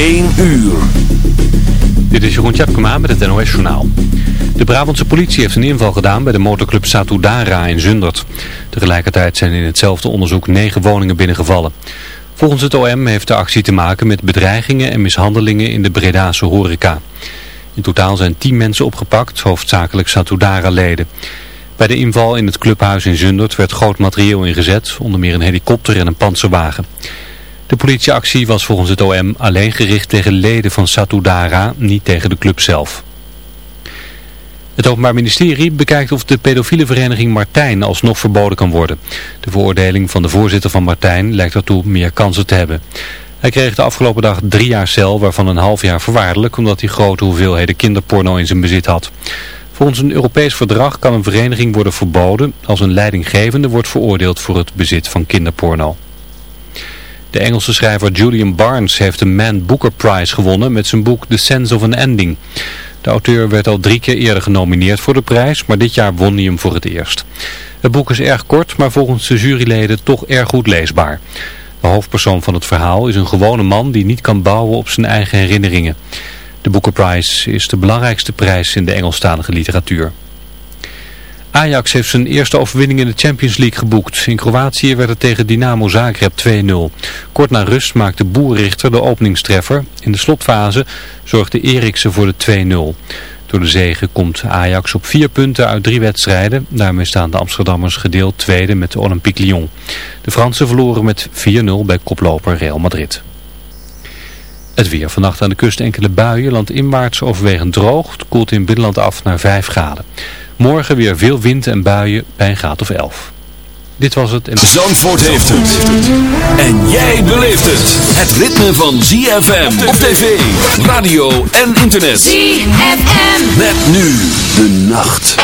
1 uur. Dit is Jeroen Tjepkema met het NOS Journaal. De Brabantse politie heeft een inval gedaan bij de motorclub Satudara in Zundert. Tegelijkertijd zijn in hetzelfde onderzoek negen woningen binnengevallen. Volgens het OM heeft de actie te maken met bedreigingen en mishandelingen in de Bredaanse horeca. In totaal zijn tien mensen opgepakt, hoofdzakelijk Satudara-leden. Bij de inval in het clubhuis in Zundert werd groot materieel ingezet, onder meer een helikopter en een panzerwagen. De politieactie was volgens het OM alleen gericht tegen leden van Satudara, niet tegen de club zelf. Het Openbaar Ministerie bekijkt of de pedofiele vereniging Martijn alsnog verboden kan worden. De veroordeling van de voorzitter van Martijn lijkt ertoe meer kansen te hebben. Hij kreeg de afgelopen dag drie jaar cel, waarvan een half jaar voorwaardelijk, omdat hij grote hoeveelheden kinderporno in zijn bezit had. Volgens een Europees verdrag kan een vereniging worden verboden als een leidinggevende wordt veroordeeld voor het bezit van kinderporno. De Engelse schrijver Julian Barnes heeft de Man Booker Prize gewonnen met zijn boek The Sense of an Ending. De auteur werd al drie keer eerder genomineerd voor de prijs, maar dit jaar won hij hem voor het eerst. Het boek is erg kort, maar volgens de juryleden toch erg goed leesbaar. De hoofdpersoon van het verhaal is een gewone man die niet kan bouwen op zijn eigen herinneringen. De Booker Prize is de belangrijkste prijs in de Engelstalige literatuur. Ajax heeft zijn eerste overwinning in de Champions League geboekt. In Kroatië werd het tegen Dynamo Zagreb 2-0. Kort na rust maakte Boerrichter de openingstreffer. In de slotfase zorgde Eriksen voor de 2-0. Door de zege komt Ajax op vier punten uit drie wedstrijden. Daarmee staan de Amsterdammers gedeeld tweede met de Olympique Lyon. De Fransen verloren met 4-0 bij koploper Real Madrid. Het weer. Vannacht aan de kust enkele buien. Landinwaarts overwegend droog. Het koelt in binnenland af naar 5 graden. Morgen weer veel wind en buien bij een graad of 11. Dit was het. En... Zandvoort heeft het. En jij beleeft het. Het ritme van ZFM op tv, radio en internet. ZFM. Met nu de nacht.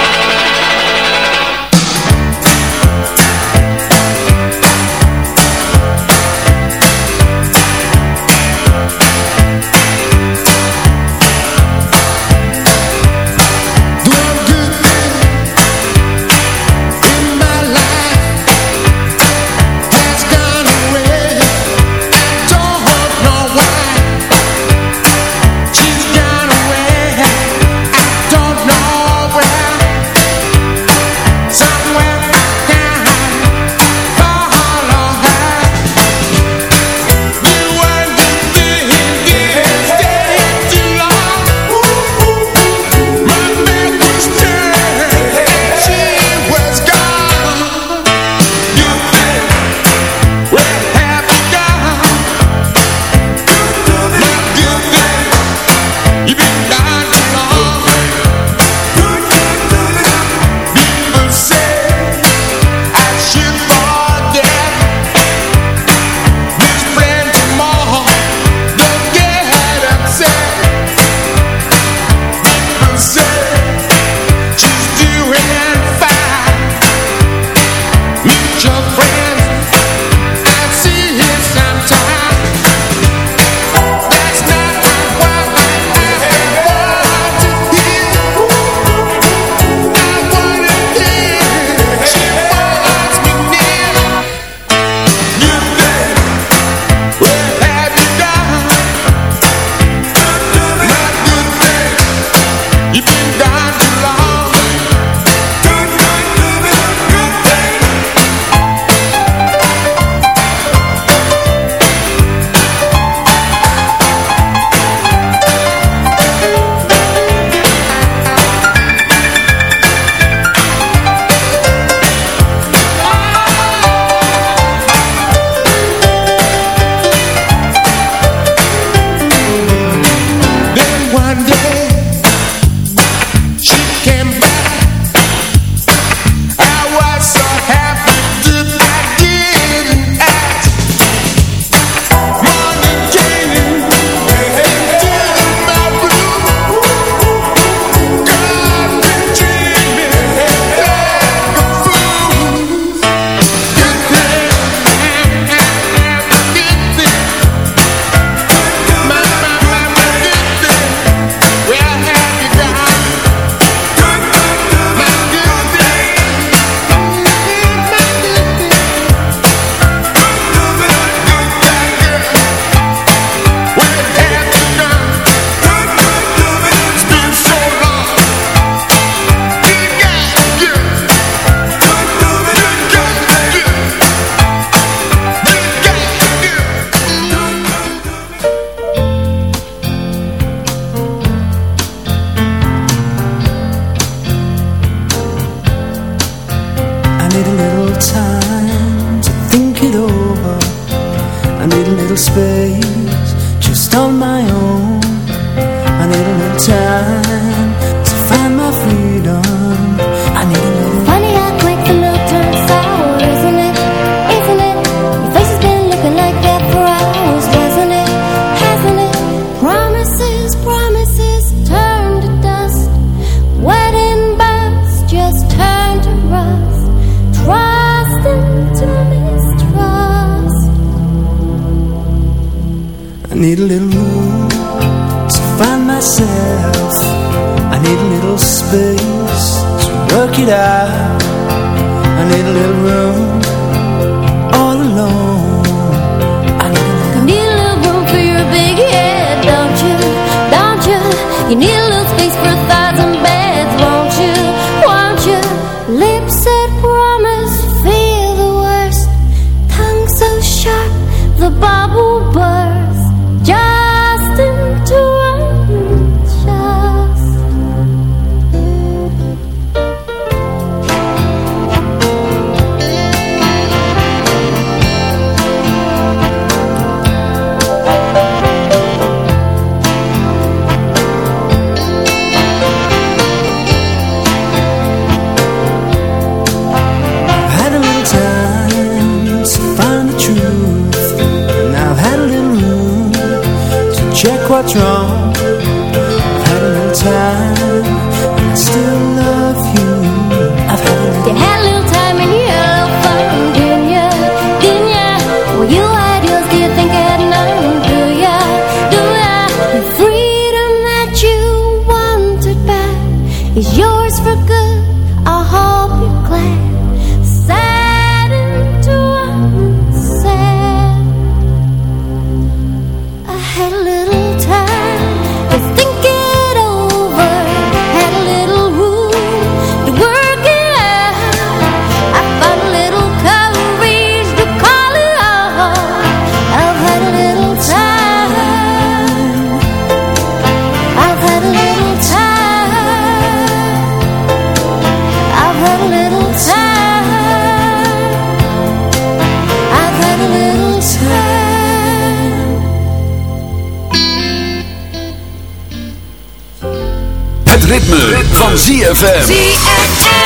ZFM. ZFM.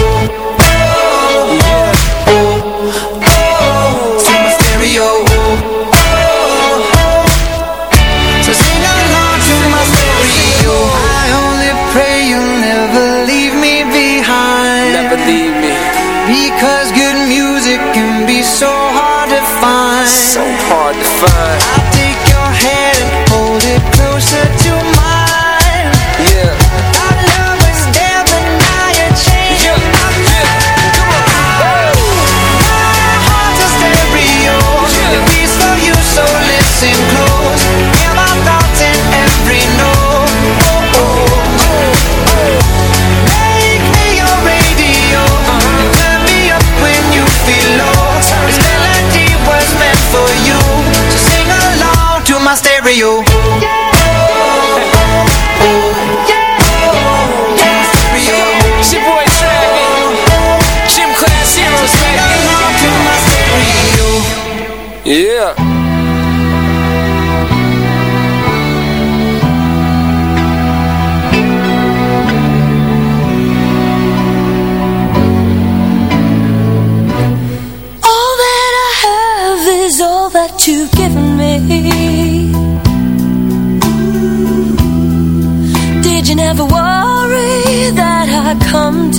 you.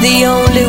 the only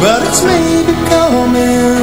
but it's me becoming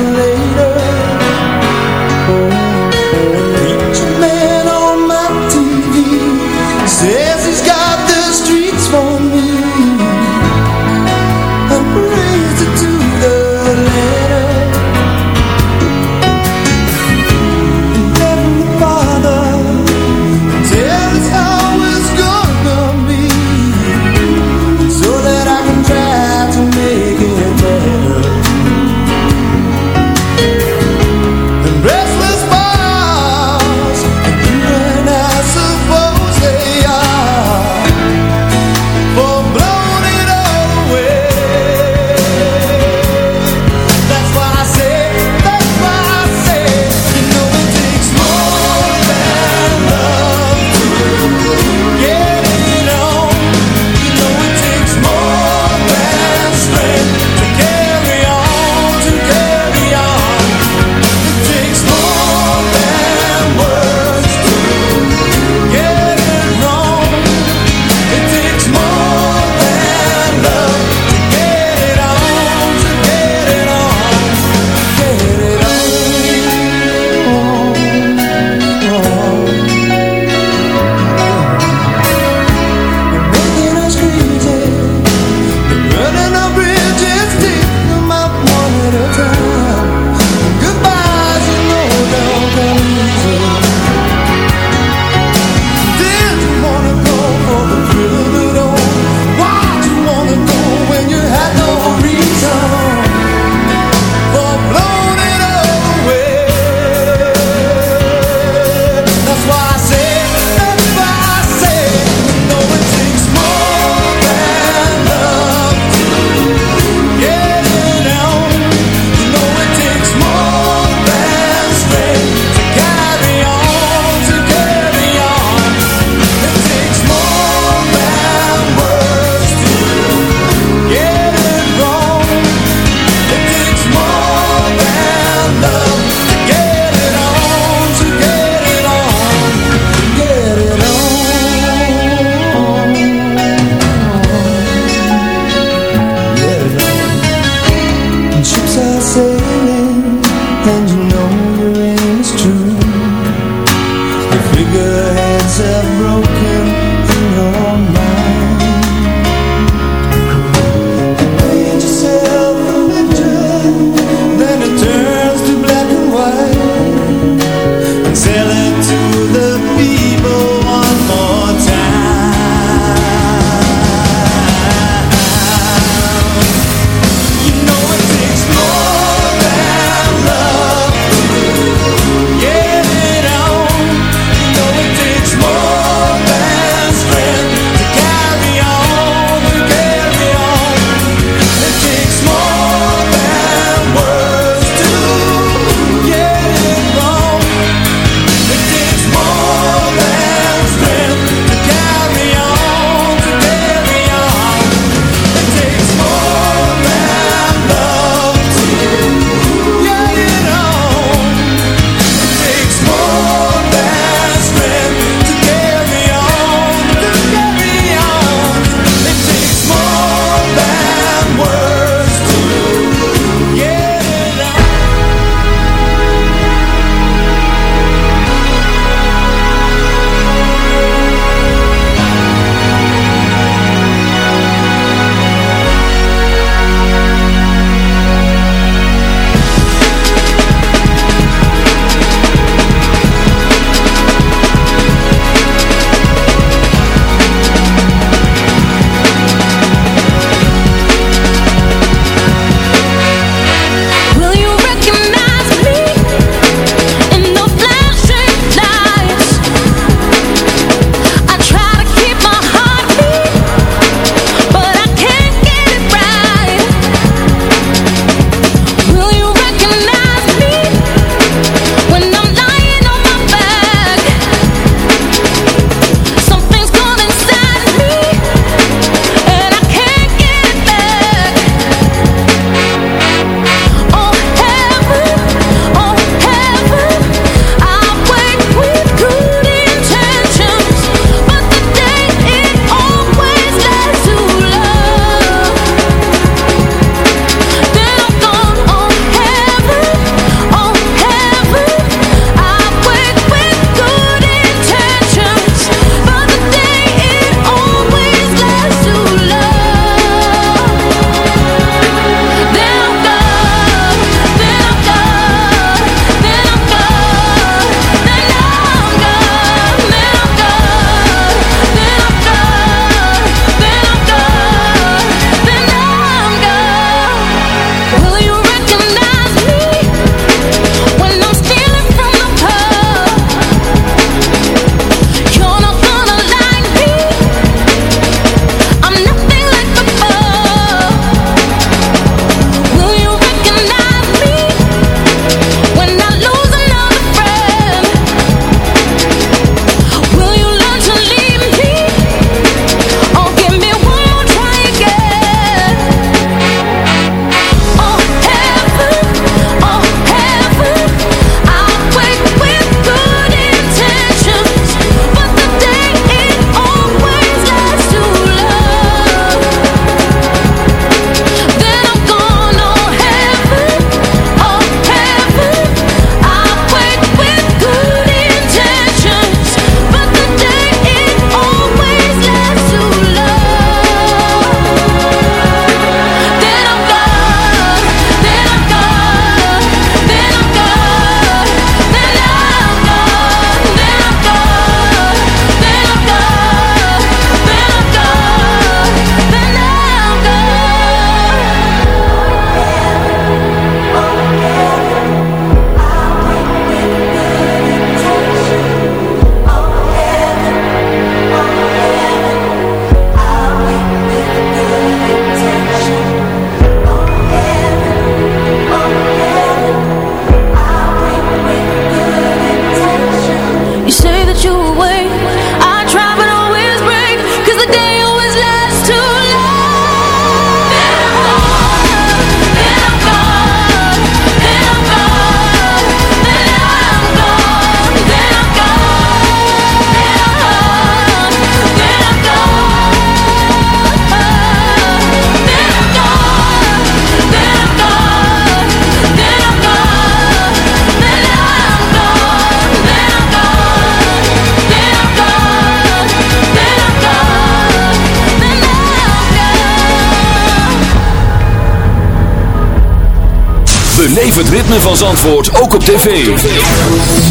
beleef het ritme van Zandvoort ook op tv.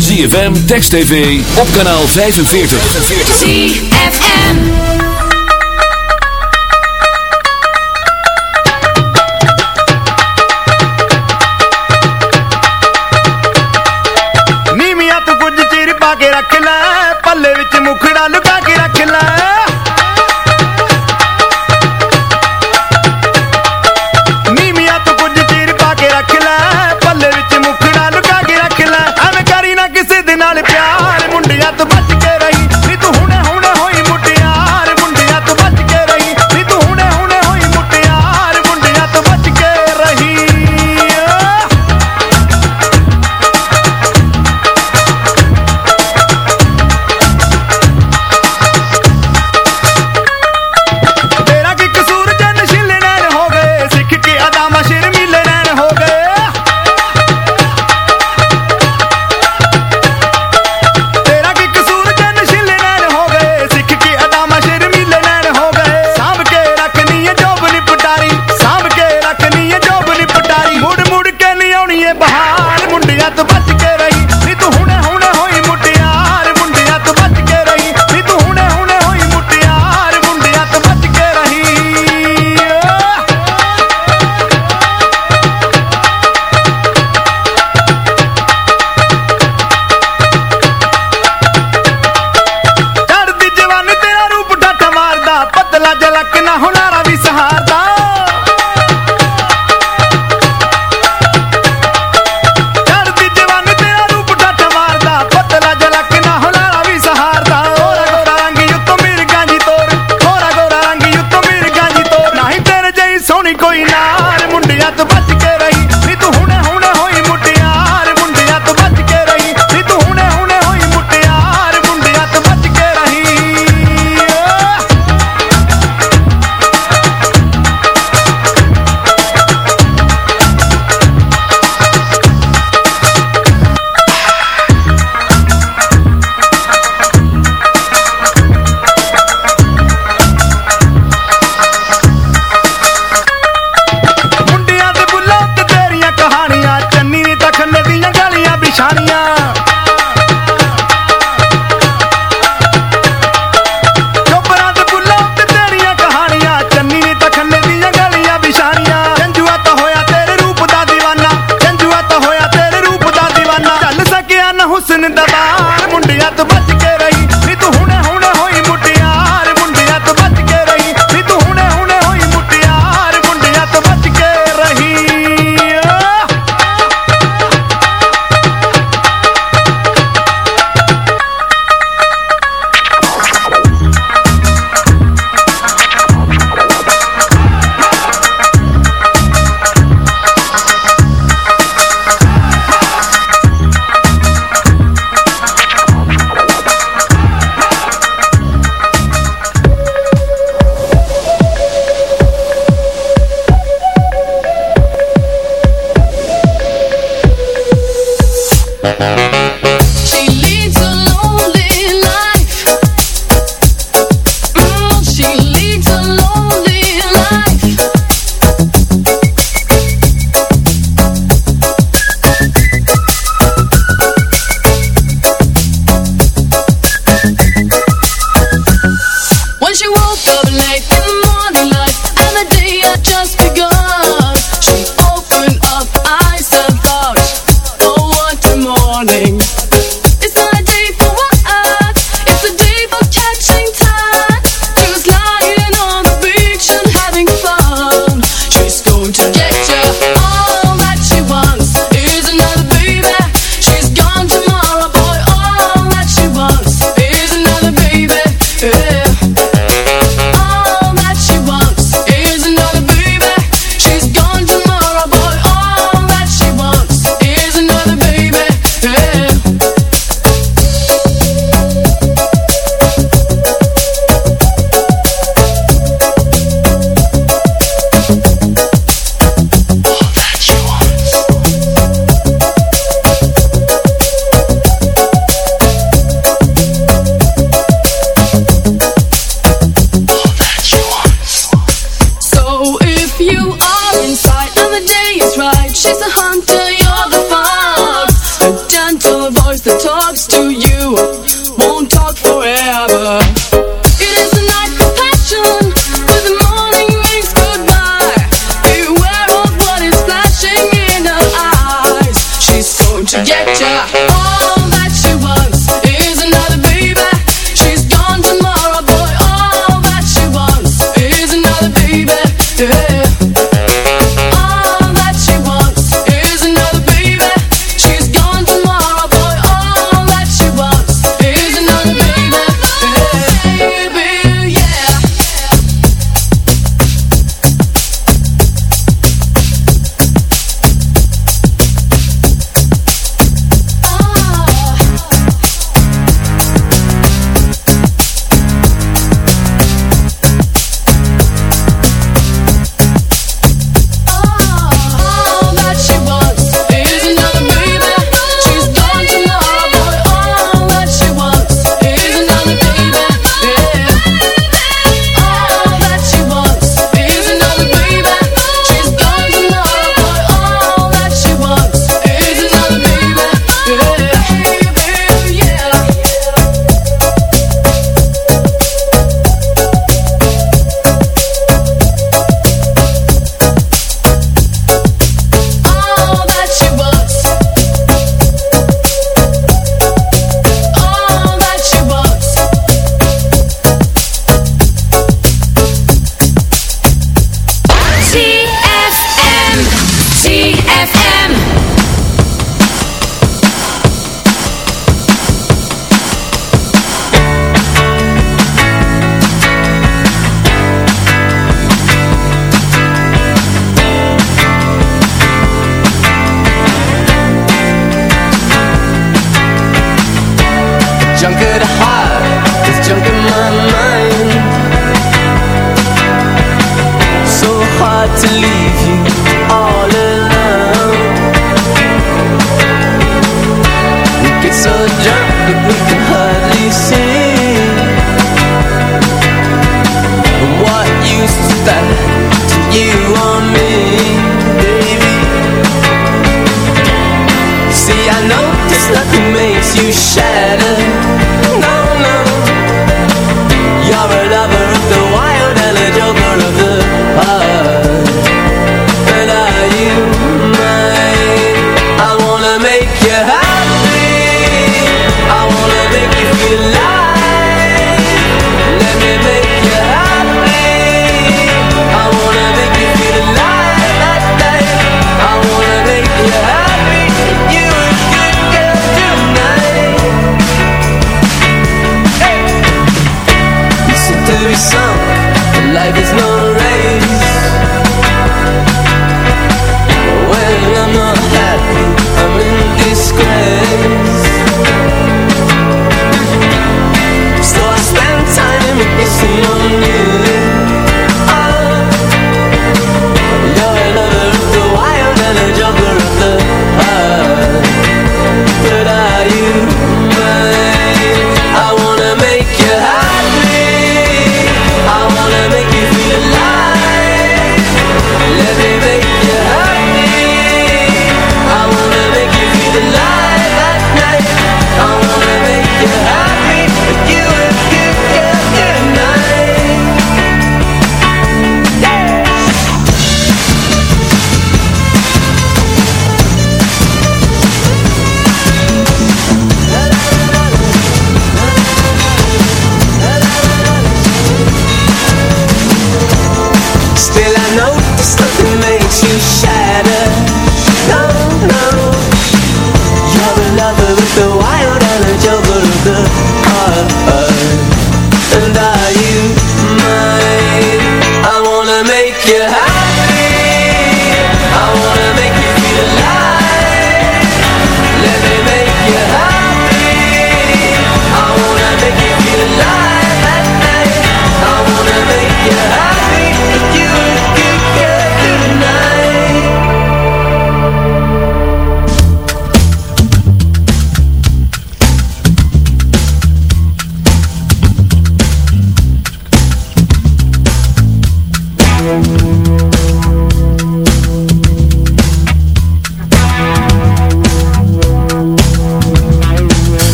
ZFM, Text TV, op kanaal 45. ZFM ਨੀਮੀਆਂ ਤੂੰ ਕੁਝ ਚਿਰ ਪਾ ਕੇ ਰੱਖ ਲੈ ਪੱਲੇ ਵਿੱਚ ਮੁਖੜਾ luka,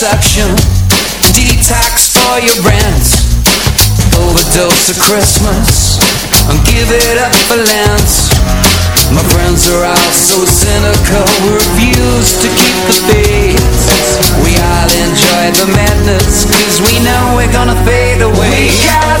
deception Detox for your brands. Overdose of Christmas. And give it up for Lance. My friends are all so cynical. We refuse to keep the faith We all enjoy the madness Cause we know we're gonna fade away. We got